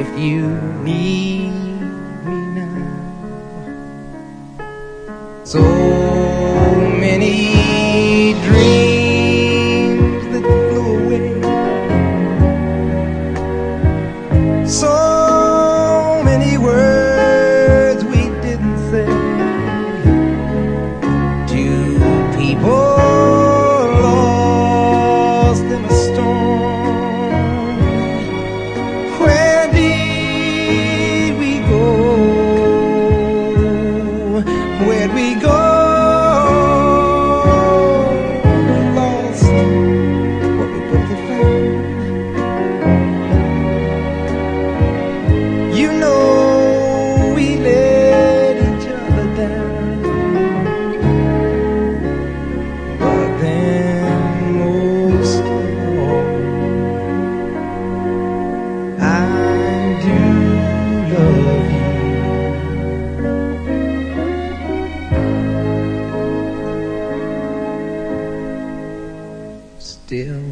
if you need me now. So many Still.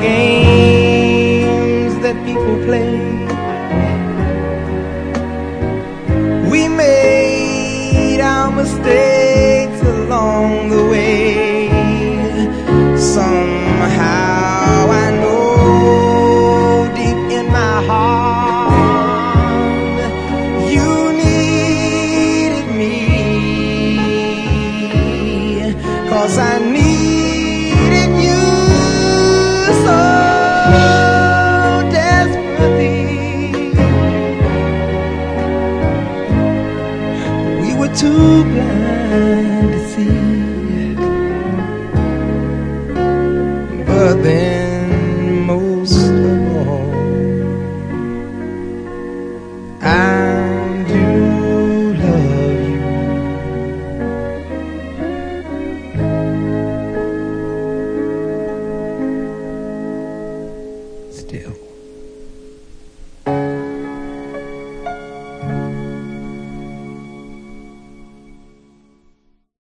Games that people play. Made our mistakes along the way. Somehow I know deep in my heart you needed me. Cause I too blind to see. But then, most of all, I